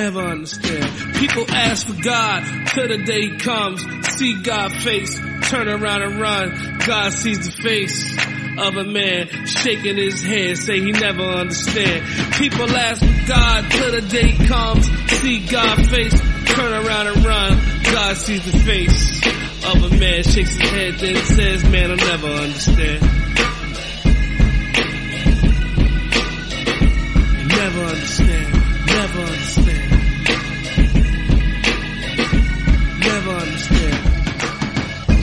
never understand. People ask for God till the day comes. See God face, turn around and run. God sees the face of a man shaking his head, say he never understand. People ask for God till the day comes. See God face, turn around and run. God sees the face of a man, shakes his head, then says, man, I'll never understand. Never understand,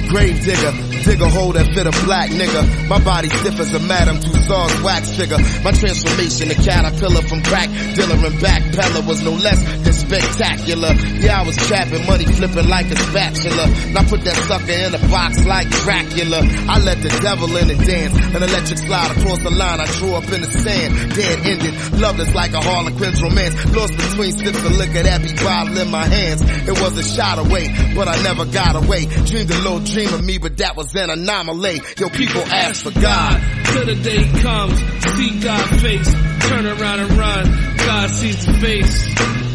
Grave digger, dig a hole that fit a black nigga. My body stiff as a Madame Tussauds wax figure. My transformation, a caterpillar from crack dealer and back. backpeller was no less than spectacular. Yeah, I was trapping money flipping like a spatula. And I put that sucker in a box like Dracula. I let the devil in and dance. An electric slide across the line. I drew up in the sand. Dead ended. Loveless like a Harlequin's romance. Lost between sips of liquor that be bottle in my hands. It was a shot away, but I never got away. Dreamed a little dream of me, but that was an anomaly. Yo, people ask for God. Till the day comes, see God face, turn around and run. God sees the face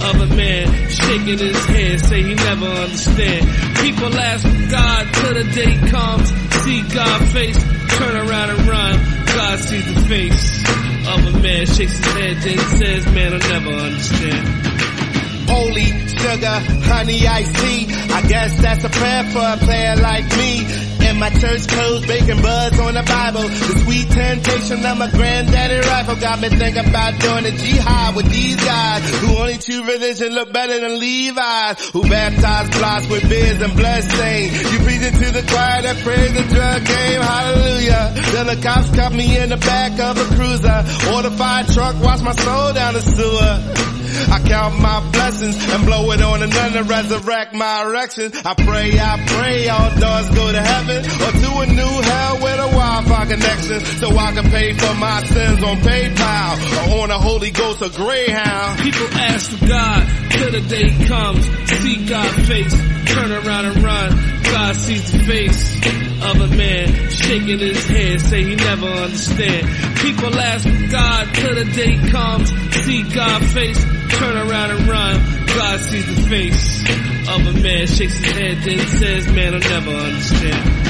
of a man shaking his head, say he never understand. People ask for God till the day comes, see God face, turn around and run. God sees the face of a man, shakes his head, then says, man, I'll never understand holy sugar, honey I see. I guess that's a prayer for a player like me. In my church clothes, baking buds on the Bible. The sweet temptation of my granddaddy rifle got me thinking about doing a jihad with these guys who only choose religion look better than Levi's. Who baptize plots with beards and stains. You preach it to the choir that prays the drug game. Hallelujah. Then the cops caught me in the back of a cruiser. Order fire truck, wash my soul down the sewer. I count my blessings and blow it on another, resurrect my erection. I pray, I pray all doors go to heaven or to a new hell with a Wi-Fi connection so I can pay for my sins on PayPal or on a Holy Ghost or Greyhound. People ask for God till the day comes, see God face, turn around and run. Sees the face of a man shaking his head, say he never understand. People ask God till the day comes, see God face, turn around and run. God sees the face of a man, shakes his head, then says, man, I'll never understand.